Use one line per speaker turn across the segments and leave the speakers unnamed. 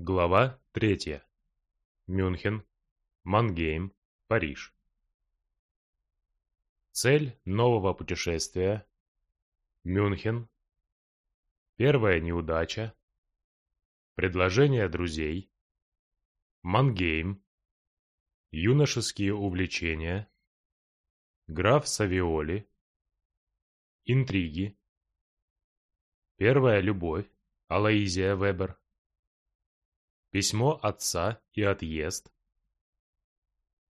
Глава третья. Мюнхен, Мангейм, Париж. Цель нового путешествия. Мюнхен. Первая неудача. Предложение друзей. Мангейм. Юношеские увлечения. Граф Савиоли. Интриги. Первая любовь. Алоизия Вебер. Письмо отца и отъезд.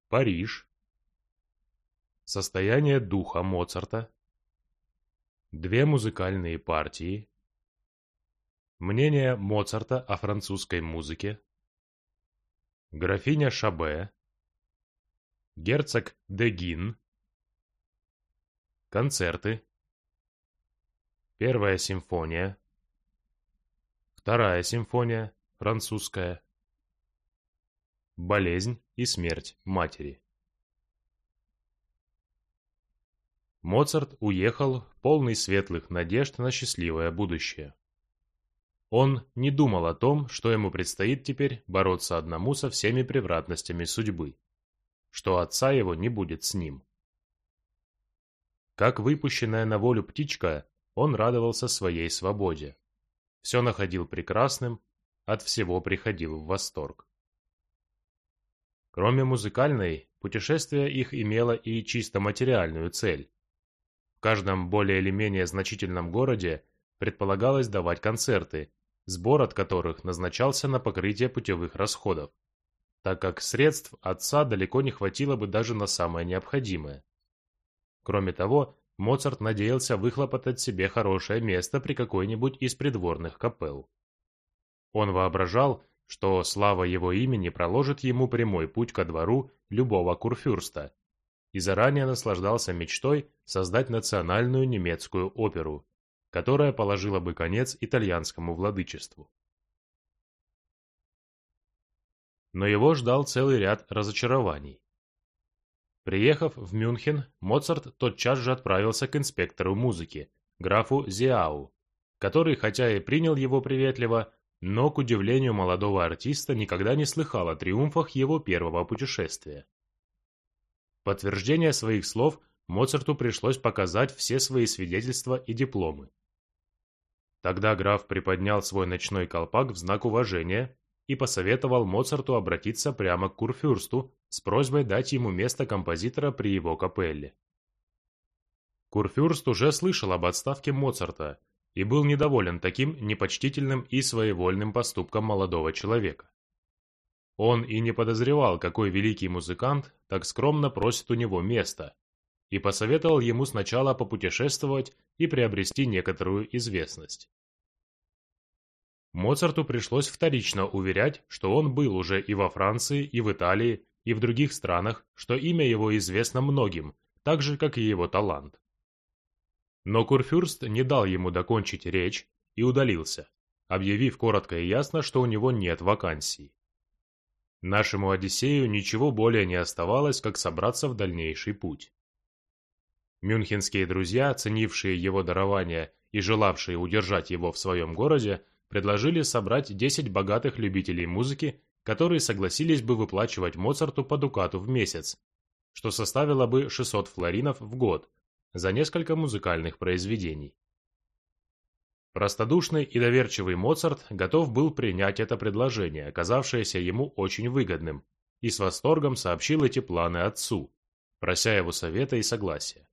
Париж. Состояние духа Моцарта. Две музыкальные партии. Мнение Моцарта о французской музыке. Графиня Шабе. Герцог Дегин. Концерты. Первая симфония. Вторая симфония, французская. Болезнь и смерть матери. Моцарт уехал, полный светлых надежд на счастливое будущее. Он не думал о том, что ему предстоит теперь бороться одному со всеми превратностями судьбы, что отца его не будет с ним. Как выпущенная на волю птичка, он радовался своей свободе. Все находил прекрасным, от всего приходил в восторг. Кроме музыкальной, путешествие их имело и чисто материальную цель. В каждом более или менее значительном городе предполагалось давать концерты, сбор от которых назначался на покрытие путевых расходов, так как средств отца далеко не хватило бы даже на самое необходимое. Кроме того, Моцарт надеялся выхлопотать себе хорошее место при какой-нибудь из придворных капелл. Он воображал, что слава его имени проложит ему прямой путь ко двору любого курфюрста, и заранее наслаждался мечтой создать национальную немецкую оперу, которая положила бы конец итальянскому владычеству. Но его ждал целый ряд разочарований. Приехав в Мюнхен, Моцарт тотчас же отправился к инспектору музыки, графу Зиау, который, хотя и принял его приветливо, но, к удивлению молодого артиста, никогда не слыхал о триумфах его первого путешествия. Подтверждение своих слов Моцарту пришлось показать все свои свидетельства и дипломы. Тогда граф приподнял свой ночной колпак в знак уважения и посоветовал Моцарту обратиться прямо к Курфюрсту с просьбой дать ему место композитора при его капелле. Курфюрст уже слышал об отставке Моцарта и был недоволен таким непочтительным и своевольным поступком молодого человека. Он и не подозревал, какой великий музыкант так скромно просит у него места, и посоветовал ему сначала попутешествовать и приобрести некоторую известность. Моцарту пришлось вторично уверять, что он был уже и во Франции, и в Италии, и в других странах, что имя его известно многим, так же, как и его талант. Но Курфюрст не дал ему докончить речь и удалился, объявив коротко и ясно, что у него нет вакансий. Нашему Одиссею ничего более не оставалось, как собраться в дальнейший путь. Мюнхенские друзья, ценившие его дарование и желавшие удержать его в своем городе, предложили собрать 10 богатых любителей музыки, которые согласились бы выплачивать Моцарту по дукату в месяц, что составило бы 600 флоринов в год за несколько музыкальных произведений. Простодушный и доверчивый Моцарт готов был принять это предложение, оказавшееся ему очень выгодным, и с восторгом сообщил эти планы отцу, прося его совета и согласия.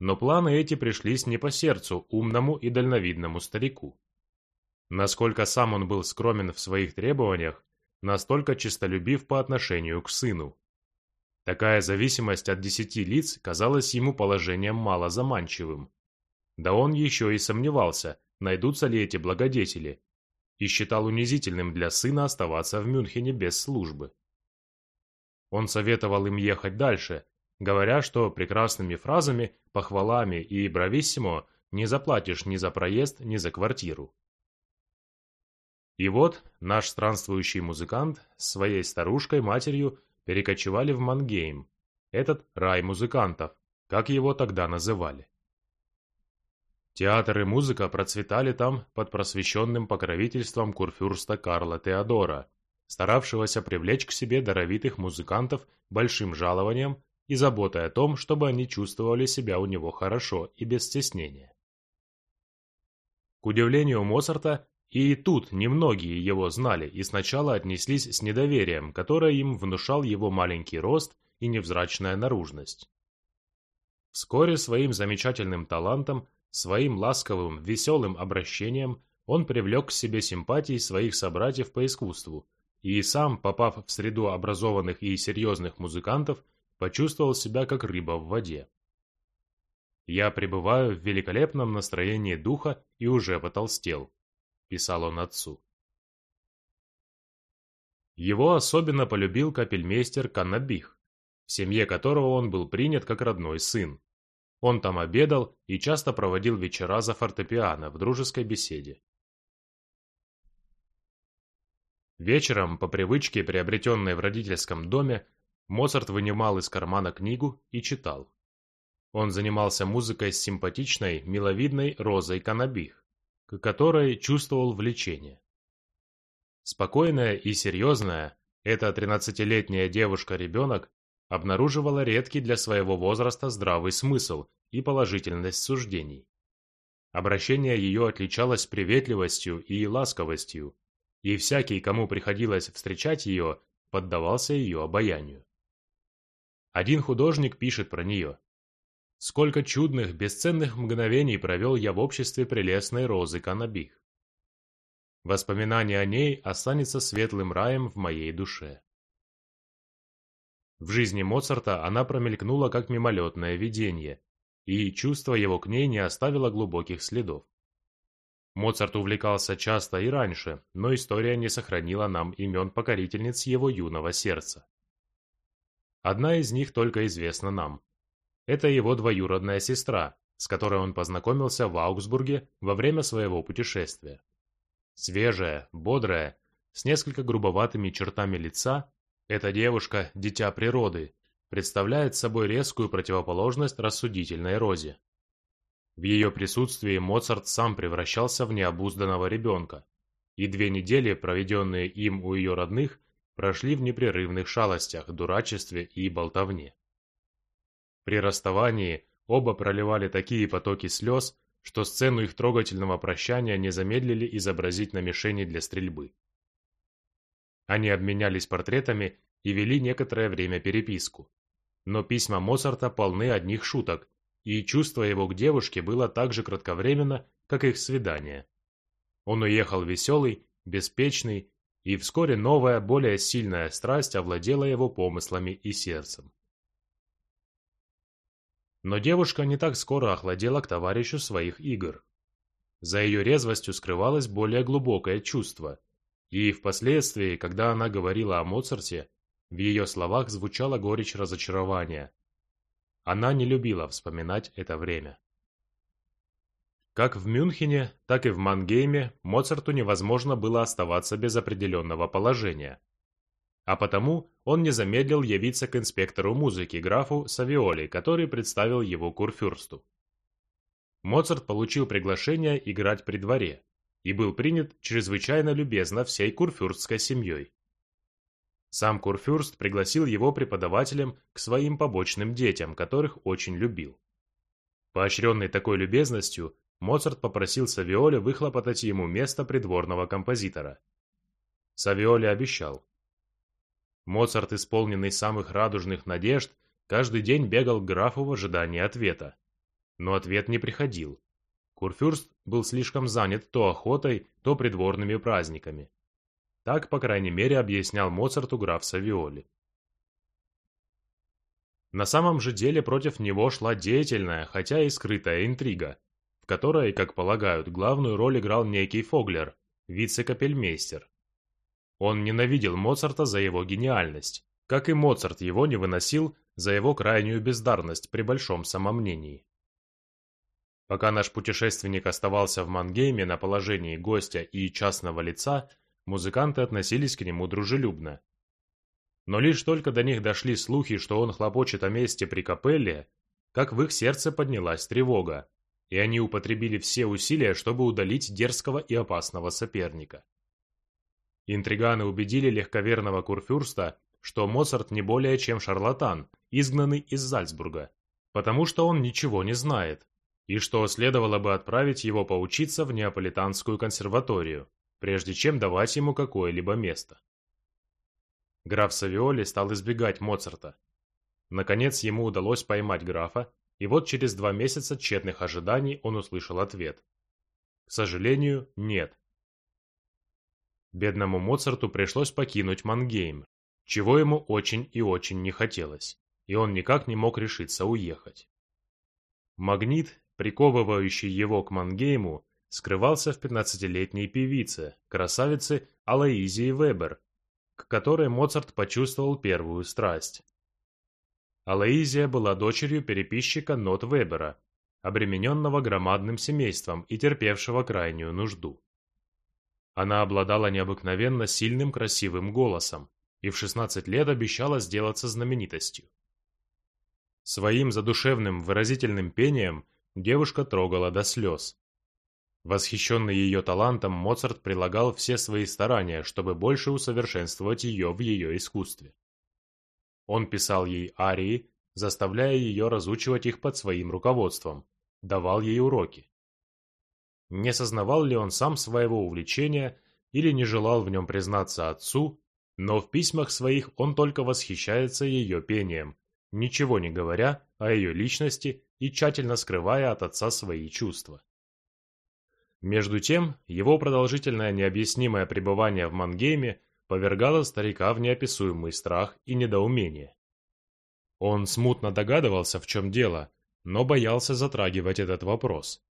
Но планы эти пришлись не по сердцу умному и дальновидному старику. Насколько сам он был скромен в своих требованиях, настолько честолюбив по отношению к сыну. Такая зависимость от десяти лиц казалась ему положением мало заманчивым. Да он еще и сомневался, найдутся ли эти благодетели, и считал унизительным для сына оставаться в Мюнхене без службы. Он советовал им ехать дальше, говоря, что прекрасными фразами, похвалами и брависсимо не заплатишь ни за проезд, ни за квартиру. И вот наш странствующий музыкант с своей старушкой-матерью перекочевали в Мангейм, этот рай музыкантов, как его тогда называли. Театр и музыка процветали там под просвещенным покровительством курфюрста Карла Теодора, старавшегося привлечь к себе даровитых музыкантов большим жалованием и заботой о том, чтобы они чувствовали себя у него хорошо и без стеснения. К удивлению Моцарта, и тут немногие его знали и сначала отнеслись с недоверием, которое им внушал его маленький рост и невзрачная наружность. Вскоре своим замечательным талантом Своим ласковым, веселым обращением он привлек к себе симпатии своих собратьев по искусству, и сам, попав в среду образованных и серьезных музыкантов, почувствовал себя как рыба в воде. «Я пребываю в великолепном настроении духа и уже потолстел», – писал он отцу. Его особенно полюбил капельмейстер Каннабих, в семье которого он был принят как родной сын. Он там обедал и часто проводил вечера за фортепиано в дружеской беседе. Вечером, по привычке, приобретенной в родительском доме, Моцарт вынимал из кармана книгу и читал. Он занимался музыкой с симпатичной, миловидной Розой Канабих, к которой чувствовал влечение. Спокойная и серьезная, эта тринадцатилетняя девушка-ребенок обнаруживала редкий для своего возраста здравый смысл и положительность суждений. Обращение ее отличалось приветливостью и ласковостью, и всякий, кому приходилось встречать ее, поддавался ее обаянию. Один художник пишет про нее. «Сколько чудных, бесценных мгновений провел я в обществе прелестной розы Канабих. Воспоминание о ней останется светлым раем в моей душе». В жизни Моцарта она промелькнула как мимолетное видение, и чувство его к ней не оставило глубоких следов. Моцарт увлекался часто и раньше, но история не сохранила нам имен покорительниц его юного сердца. Одна из них только известна нам. Это его двоюродная сестра, с которой он познакомился в Аугсбурге во время своего путешествия. Свежая, бодрая, с несколько грубоватыми чертами лица, эта девушка – дитя природы, представляет собой резкую противоположность рассудительной Розе. В ее присутствии Моцарт сам превращался в необузданного ребенка, и две недели, проведенные им у ее родных, прошли в непрерывных шалостях, дурачестве и болтовне. При расставании оба проливали такие потоки слез, что сцену их трогательного прощания не замедлили изобразить на мишени для стрельбы. Они обменялись портретами и вели некоторое время переписку. Но письма Моцарта полны одних шуток, и чувство его к девушке было так же кратковременно, как их свидание. Он уехал веселый, беспечный, и вскоре новая, более сильная страсть овладела его помыслами и сердцем. Но девушка не так скоро охладела к товарищу своих игр. За ее резвостью скрывалось более глубокое чувство, и впоследствии, когда она говорила о Моцарте, в ее словах звучала горечь разочарования. Она не любила вспоминать это время. Как в Мюнхене, так и в Мангейме Моцарту невозможно было оставаться без определенного положения. А потому он не замедлил явиться к инспектору музыки графу Савиоли, который представил его курфюрсту. Моцарт получил приглашение играть при дворе и был принят чрезвычайно любезно всей курфюрстской семьей. Сам Курфюрст пригласил его преподавателем к своим побочным детям, которых очень любил. Поощренный такой любезностью, Моцарт попросил Савиоли выхлопотать ему место придворного композитора. Савиоли обещал. Моцарт, исполненный самых радужных надежд, каждый день бегал к графу в ожидании ответа. Но ответ не приходил. Курфюрст был слишком занят то охотой, то придворными праздниками. Так, по крайней мере, объяснял Моцарту граф Савиоли. На самом же деле против него шла деятельная, хотя и скрытая интрига, в которой, как полагают, главную роль играл некий Фоглер, вице-капельмейстер. Он ненавидел Моцарта за его гениальность, как и Моцарт его не выносил за его крайнюю бездарность при большом самомнении. Пока наш путешественник оставался в Мангейме на положении гостя и частного лица, музыканты относились к нему дружелюбно. Но лишь только до них дошли слухи, что он хлопочет о месте при капелле, как в их сердце поднялась тревога, и они употребили все усилия, чтобы удалить дерзкого и опасного соперника. Интриганы убедили легковерного курфюрста, что Моцарт не более чем шарлатан, изгнанный из Зальцбурга, потому что он ничего не знает, и что следовало бы отправить его поучиться в Неаполитанскую консерваторию, прежде чем давать ему какое-либо место. Граф Савиоли стал избегать Моцарта. Наконец ему удалось поймать графа, и вот через два месяца тщетных ожиданий он услышал ответ. К сожалению, нет. Бедному Моцарту пришлось покинуть Мангейм, чего ему очень и очень не хотелось, и он никак не мог решиться уехать. Магнит, приковывающий его к Мангейму, скрывался в пятнадцатилетней певице, красавице Алоизии Вебер, к которой Моцарт почувствовал первую страсть. Алоизия была дочерью переписчика Нот Вебера, обремененного громадным семейством и терпевшего крайнюю нужду. Она обладала необыкновенно сильным красивым голосом и в 16 лет обещала сделаться знаменитостью. Своим задушевным выразительным пением девушка трогала до слез. Восхищенный ее талантом, Моцарт прилагал все свои старания, чтобы больше усовершенствовать ее в ее искусстве. Он писал ей арии, заставляя ее разучивать их под своим руководством, давал ей уроки. Не сознавал ли он сам своего увлечения или не желал в нем признаться отцу, но в письмах своих он только восхищается ее пением, ничего не говоря о ее личности и тщательно скрывая от отца свои чувства. Между тем, его продолжительное необъяснимое пребывание в Мангейме повергало старика в неописуемый страх и недоумение. Он смутно догадывался, в чем дело, но боялся затрагивать этот вопрос.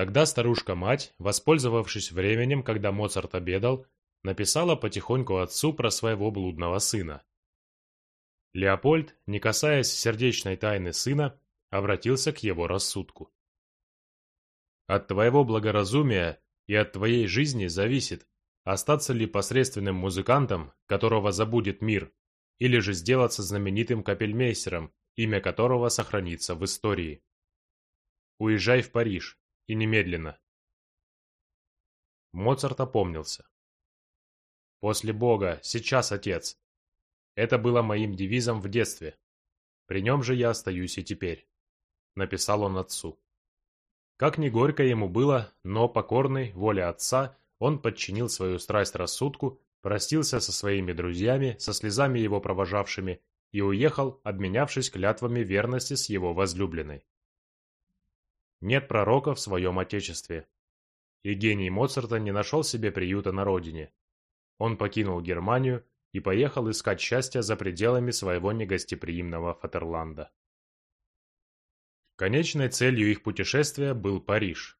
Тогда старушка-мать, воспользовавшись временем, когда Моцарт обедал, написала потихоньку отцу про своего блудного сына. Леопольд, не касаясь сердечной тайны сына, обратился к его рассудку. «От твоего благоразумия и от твоей жизни зависит, Остаться ли посредственным музыкантом, которого забудет мир, или же сделаться знаменитым капельмейстером, имя которого сохранится в истории. Уезжай в Париж, и немедленно. Моцарт опомнился. «После Бога, сейчас, отец!» Это было моим девизом в детстве. При нем же я остаюсь и теперь. Написал он отцу. Как ни горько ему было, но покорный воле отца он подчинил свою страсть рассудку, простился со своими друзьями, со слезами его провожавшими, и уехал, обменявшись клятвами верности с его возлюбленной. Нет пророка в своем отечестве. И гений Моцарта не нашел себе приюта на родине. Он покинул Германию и поехал искать счастья за пределами своего негостеприимного Фатерланда. Конечной целью их путешествия был Париж.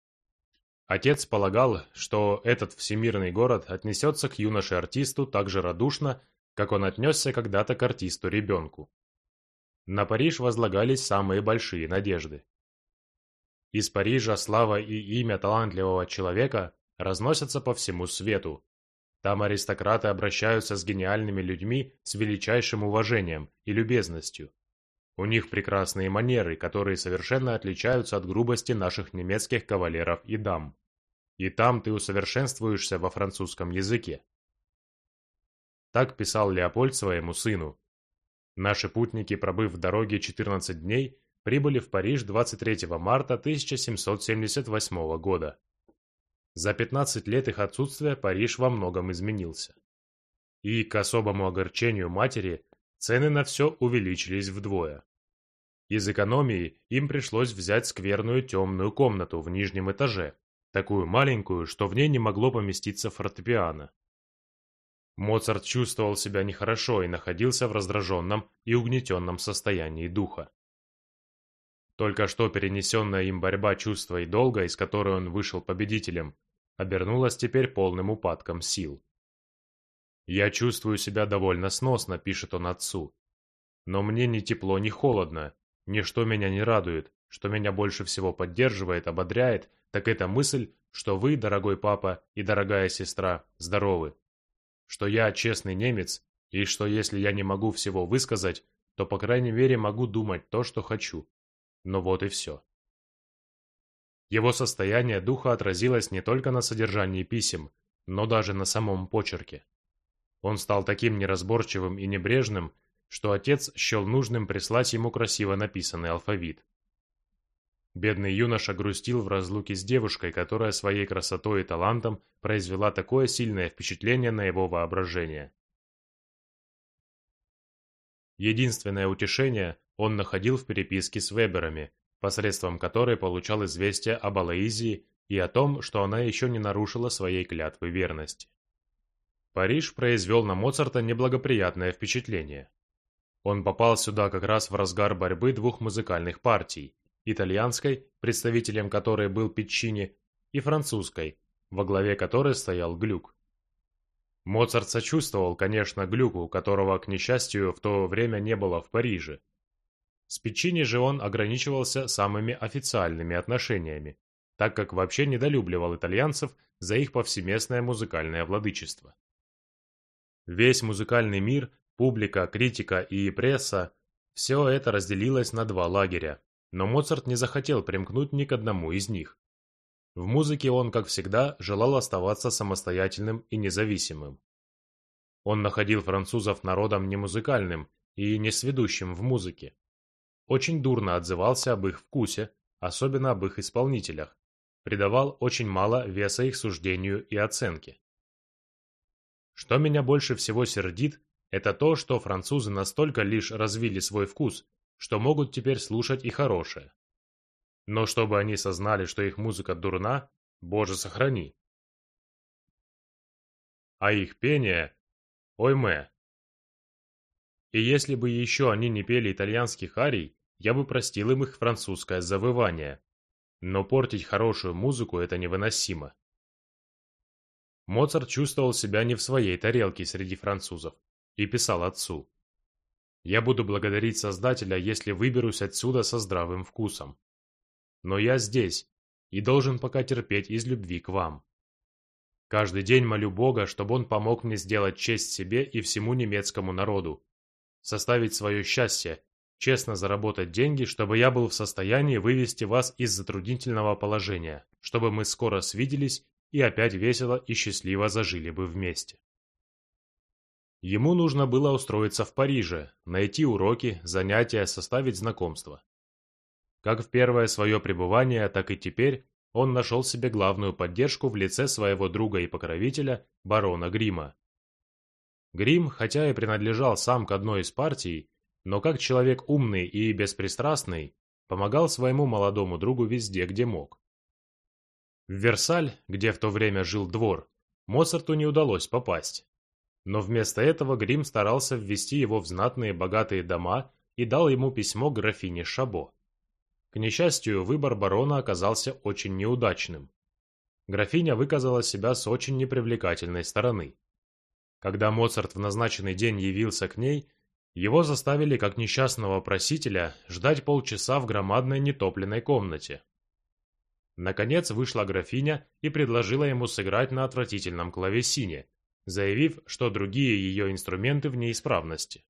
Отец полагал, что этот всемирный город отнесется к юноше-артисту так же радушно, как он отнесся когда-то к артисту-ребенку. На Париж возлагались самые большие надежды. Из Парижа слава и имя талантливого человека разносятся по всему свету. Там аристократы обращаются с гениальными людьми с величайшим уважением и любезностью. У них прекрасные манеры, которые совершенно отличаются от грубости наших немецких кавалеров и дам и там ты усовершенствуешься во французском языке. Так писал Леопольд своему сыну. Наши путники, пробыв в дороге 14 дней, прибыли в Париж 23 марта 1778 года. За 15 лет их отсутствия Париж во многом изменился. И, к особому огорчению матери, цены на все увеличились вдвое. Из экономии им пришлось взять скверную темную комнату в нижнем этаже, такую маленькую, что в ней не могло поместиться фортепиано. Моцарт чувствовал себя нехорошо и находился в раздраженном и угнетенном состоянии духа. Только что перенесенная им борьба чувства и долга, из которой он вышел победителем, обернулась теперь полным упадком сил. «Я чувствую себя довольно сносно», — пишет он отцу. «Но мне ни тепло, ни холодно, ничто меня не радует, что меня больше всего поддерживает, ободряет так это мысль, что вы, дорогой папа и дорогая сестра, здоровы. Что я честный немец, и что если я не могу всего высказать, то по крайней мере могу думать то, что хочу. Но вот и все. Его состояние духа отразилось не только на содержании писем, но даже на самом почерке. Он стал таким неразборчивым и небрежным, что отец счел нужным прислать ему красиво написанный алфавит. Бедный юноша грустил в разлуке с девушкой, которая своей красотой и талантом произвела такое сильное впечатление на его воображение. Единственное утешение он находил в переписке с Веберами, посредством которой получал известие об Алоизии и о том, что она еще не нарушила своей клятвы верности. Париж произвел на Моцарта неблагоприятное впечатление. Он попал сюда как раз в разгар борьбы двух музыкальных партий – итальянской, представителем которой был Пиччини, и французской, во главе которой стоял Глюк. Моцарт сочувствовал, конечно, Глюку, которого, к несчастью, в то время не было в Париже. С Пиччини же он ограничивался самыми официальными отношениями, так как вообще недолюбливал итальянцев за их повсеместное музыкальное владычество. Весь музыкальный мир, публика, критика и пресса – все это разделилось на два лагеря, но Моцарт не захотел примкнуть ни к одному из них. В музыке он, как всегда, желал оставаться самостоятельным и независимым. Он находил французов народом не музыкальным и не сведущим в музыке. Очень дурно отзывался об их вкусе, особенно об их исполнителях, придавал очень мало веса их суждению и оценке. Что меня больше всего сердит, это то, что французы настолько лишь развили свой вкус, что могут теперь слушать и хорошее. Но чтобы они сознали, что их музыка дурна, боже сохрани. А их пение – ойме. И если бы еще они не пели итальянских арий, я бы простил им их французское завывание. Но портить хорошую музыку – это невыносимо. Моцарт чувствовал себя не в своей тарелке среди французов и писал отцу. «Я буду благодарить Создателя, если выберусь отсюда со здравым вкусом. Но я здесь и должен пока терпеть из любви к вам. Каждый день молю Бога, чтобы он помог мне сделать честь себе и всему немецкому народу, составить свое счастье, честно заработать деньги, чтобы я был в состоянии вывести вас из затруднительного положения, чтобы мы скоро свиделись и опять весело и счастливо зажили бы вместе. Ему нужно было устроиться в Париже, найти уроки, занятия, составить знакомства. Как в первое свое пребывание, так и теперь он нашел себе главную поддержку в лице своего друга и покровителя, барона Грима. Грим, хотя и принадлежал сам к одной из партий, но как человек умный и беспристрастный, помогал своему молодому другу везде, где мог. В Версаль, где в то время жил двор, Моцарту не удалось попасть. Но вместо этого Грим старался ввести его в знатные богатые дома и дал ему письмо графине Шабо. К несчастью, выбор барона оказался очень неудачным. Графиня выказала себя с очень непривлекательной стороны. Когда Моцарт в назначенный день явился к ней, его заставили как несчастного просителя ждать полчаса в громадной нетопленной комнате. Наконец вышла графиня и предложила ему сыграть на отвратительном клавесине, заявив, что другие ее инструменты в неисправности.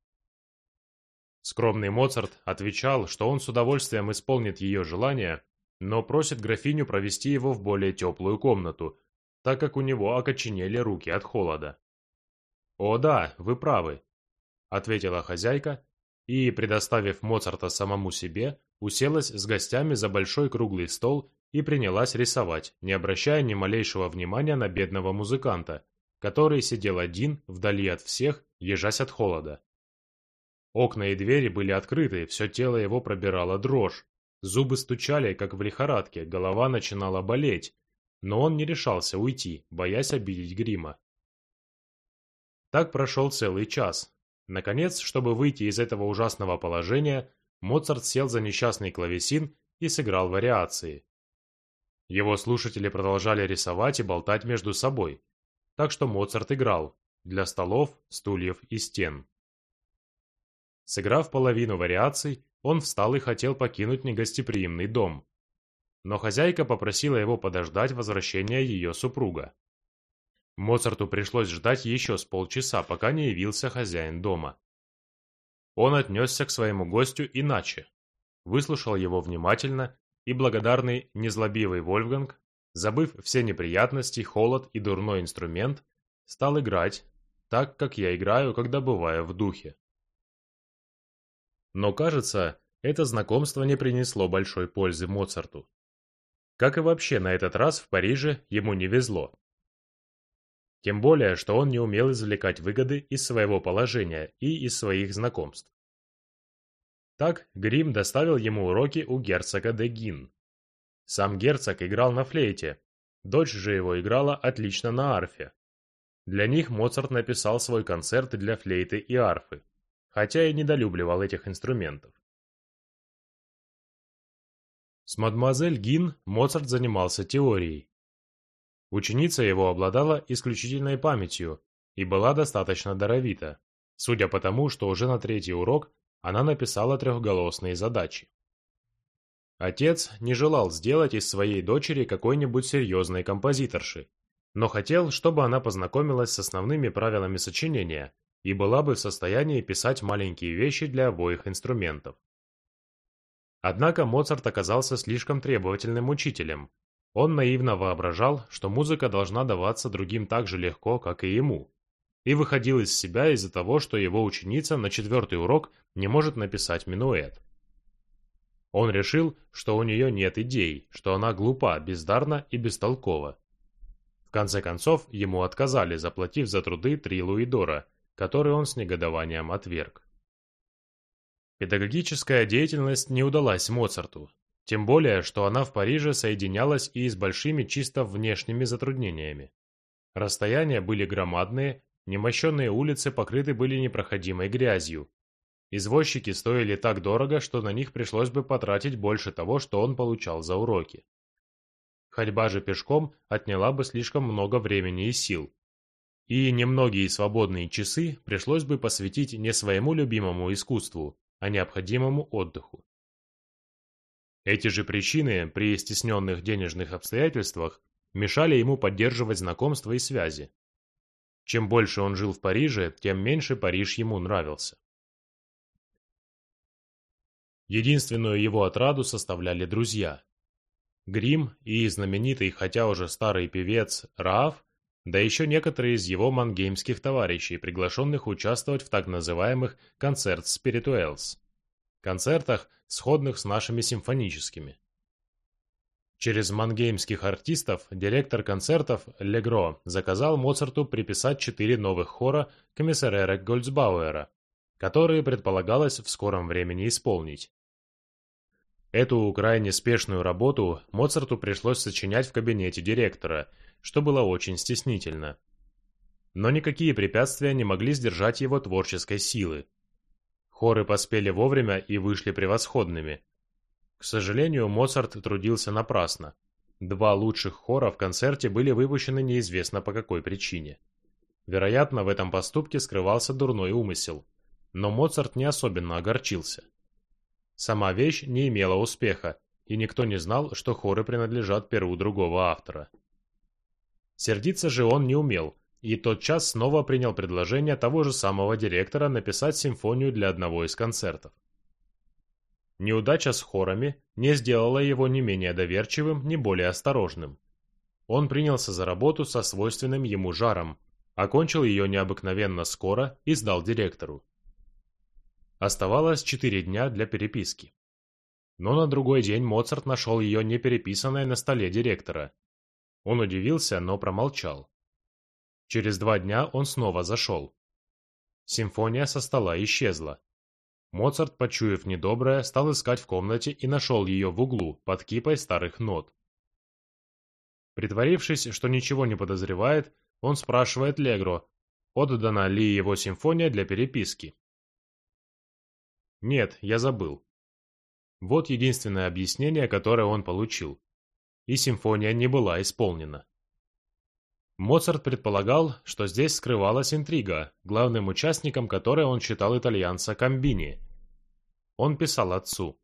Скромный Моцарт отвечал, что он с удовольствием исполнит ее желание, но просит графиню провести его в более теплую комнату, так как у него окоченели руки от холода. «О да, вы правы», — ответила хозяйка, и, предоставив Моцарта самому себе, уселась с гостями за большой круглый стол и принялась рисовать, не обращая ни малейшего внимания на бедного музыканта, который сидел один, вдали от всех, ежась от холода. Окна и двери были открыты, все тело его пробирало дрожь, зубы стучали, как в лихорадке, голова начинала болеть, но он не решался уйти, боясь обидеть грима. Так прошел целый час. Наконец, чтобы выйти из этого ужасного положения, Моцарт сел за несчастный клавесин и сыграл вариации. Его слушатели продолжали рисовать и болтать между собой, так что Моцарт играл для столов, стульев и стен. Сыграв половину вариаций, он встал и хотел покинуть негостеприимный дом. Но хозяйка попросила его подождать возвращения ее супруга. Моцарту пришлось ждать еще с полчаса, пока не явился хозяин дома. Он отнесся к своему гостю иначе, выслушал его внимательно и благодарный незлобивый Вольфганг, забыв все неприятности, холод и дурной инструмент, стал играть так, как я играю, когда бываю в духе. Но, кажется, это знакомство не принесло большой пользы Моцарту. Как и вообще на этот раз в Париже ему не везло. Тем более, что он не умел извлекать выгоды из своего положения и из своих знакомств. Так Грим доставил ему уроки у герцога де Гин. Сам герцог играл на флейте, дочь же его играла отлично на арфе. Для них Моцарт написал свой концерт для флейты и арфы, хотя и недолюбливал этих инструментов. С мадемуазель Гин Моцарт занимался теорией. Ученица его обладала исключительной памятью и была достаточно даровита, судя по тому, что уже на третий урок она написала трехголосные задачи. Отец не желал сделать из своей дочери какой-нибудь серьезной композиторши, но хотел, чтобы она познакомилась с основными правилами сочинения и была бы в состоянии писать маленькие вещи для обоих инструментов. Однако Моцарт оказался слишком требовательным учителем. Он наивно воображал, что музыка должна даваться другим так же легко, как и ему, и выходил из себя из-за того, что его ученица на четвертый урок не может написать минуэт. Он решил, что у нее нет идей, что она глупа, бездарна и бестолкова. В конце концов, ему отказали, заплатив за труды три луидора, которые он с негодованием отверг. Педагогическая деятельность не удалась Моцарту, тем более, что она в Париже соединялась и с большими чисто внешними затруднениями. Расстояния были громадные, немощенные улицы покрыты были непроходимой грязью. Извозчики стоили так дорого, что на них пришлось бы потратить больше того, что он получал за уроки. Ходьба же пешком отняла бы слишком много времени и сил. И немногие свободные часы пришлось бы посвятить не своему любимому искусству, а необходимому отдыху. Эти же причины при стесненных денежных обстоятельствах мешали ему поддерживать знакомства и связи. Чем больше он жил в Париже, тем меньше Париж ему нравился. Единственную его отраду составляли друзья. Грим и знаменитый, хотя уже старый певец Раав да еще некоторые из его мангеймских товарищей, приглашенных участвовать в так называемых «концерт спиритуэлс» – концертах, сходных с нашими симфоническими. Через мангеймских артистов директор концертов Легро заказал Моцарту приписать четыре новых хора комиссарера Гольцбауэра, которые предполагалось в скором времени исполнить. Эту крайне спешную работу Моцарту пришлось сочинять в кабинете директора – что было очень стеснительно. Но никакие препятствия не могли сдержать его творческой силы. Хоры поспели вовремя и вышли превосходными. К сожалению, Моцарт трудился напрасно. Два лучших хора в концерте были выпущены неизвестно по какой причине. Вероятно, в этом поступке скрывался дурной умысел. Но Моцарт не особенно огорчился. Сама вещь не имела успеха, и никто не знал, что хоры принадлежат перу другого автора. Сердиться же он не умел, и тотчас снова принял предложение того же самого директора написать симфонию для одного из концертов. Неудача с хорами не сделала его ни менее доверчивым, ни более осторожным. Он принялся за работу со свойственным ему жаром, окончил ее необыкновенно скоро и сдал директору. Оставалось четыре дня для переписки. Но на другой день Моцарт нашел ее не переписанной на столе директора, он удивился, но промолчал. Через два дня он снова зашел. Симфония со стола исчезла. Моцарт, почуяв недоброе, стал искать в комнате и нашел ее в углу, под кипой старых нот. Притворившись, что ничего не подозревает, он спрашивает Легро, отдана ли его симфония для переписки. «Нет, я забыл». Вот единственное объяснение, которое он получил и симфония не была исполнена. Моцарт предполагал, что здесь скрывалась интрига, главным участником которой он считал итальянца Камбини. Он писал отцу.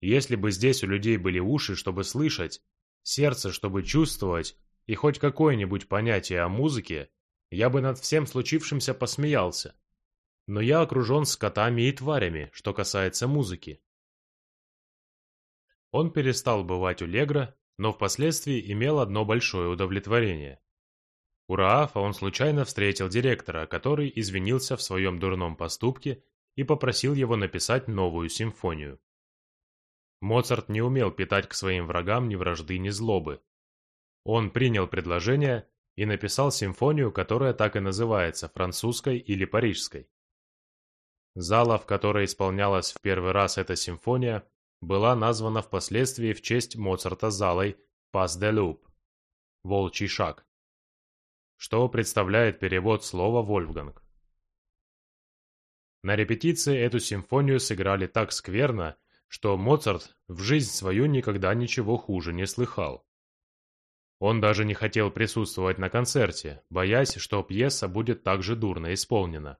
«Если бы здесь у людей были уши, чтобы слышать, сердце, чтобы чувствовать, и хоть какое-нибудь понятие о музыке, я бы над всем случившимся посмеялся. Но я окружен скотами и тварями, что касается музыки. Он перестал бывать у Легра, но впоследствии имел одно большое удовлетворение. У Раафа он случайно встретил директора, который извинился в своем дурном поступке и попросил его написать новую симфонию. Моцарт не умел питать к своим врагам ни вражды, ни злобы. Он принял предложение и написал симфонию, которая так и называется французской или парижской. Зала, в которой исполнялась в первый раз эта симфония, была названа впоследствии в честь Моцарта залой «Пас де Луп» – «Волчий шаг», что представляет перевод слова «Вольфганг». На репетиции эту симфонию сыграли так скверно, что Моцарт в жизнь свою никогда ничего хуже не слыхал. Он даже не хотел присутствовать на концерте, боясь, что пьеса будет так же дурно исполнена.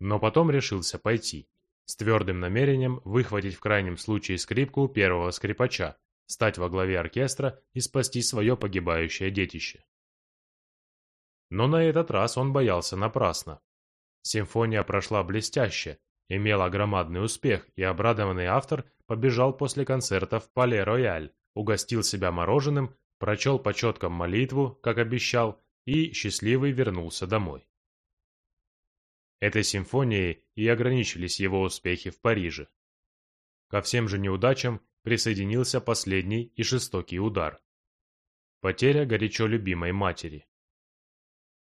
Но потом решился пойти, с твердым намерением выхватить в крайнем случае скрипку первого скрипача, стать во главе оркестра и спасти свое погибающее детище. Но на этот раз он боялся напрасно. Симфония прошла блестяще, имела громадный успех, и обрадованный автор побежал после концерта в Пале-Рояль, угостил себя мороженым прочел по четкам молитву, как обещал, и счастливый вернулся домой. Этой симфонией и ограничились его успехи в Париже. Ко всем же неудачам присоединился последний и жестокий удар. Потеря горячо любимой матери.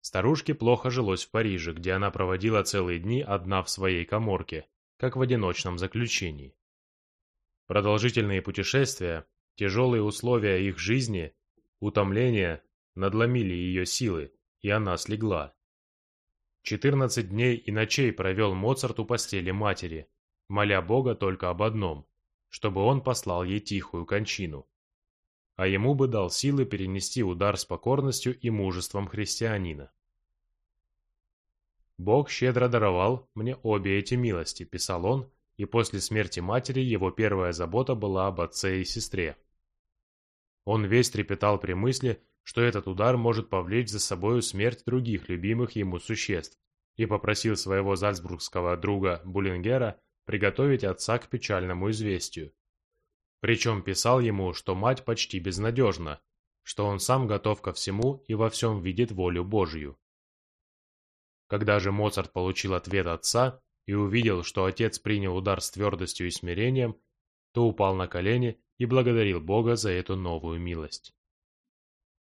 Старушке плохо жилось в Париже, где она проводила целые дни одна в своей коморке, как в одиночном заключении. Продолжительные путешествия, тяжелые условия их жизни Утомление надломили ее силы, и она слегла. Четырнадцать дней и ночей провел Моцарт у постели матери, моля Бога только об одном, чтобы он послал ей тихую кончину. А ему бы дал силы перенести удар с покорностью и мужеством христианина. «Бог щедро даровал мне обе эти милости», – писал он, и после смерти матери его первая забота была об отце и сестре. Он весь трепетал при мысли, что этот удар может повлечь за собою смерть других любимых ему существ, и попросил своего зальцбургского друга Буллингера приготовить отца к печальному известию. Причем писал ему, что мать почти безнадежна, что он сам готов ко всему и во всем видит волю Божью. Когда же Моцарт получил ответ отца и увидел, что отец принял удар с твердостью и смирением, то упал на колени и благодарил Бога за эту новую милость.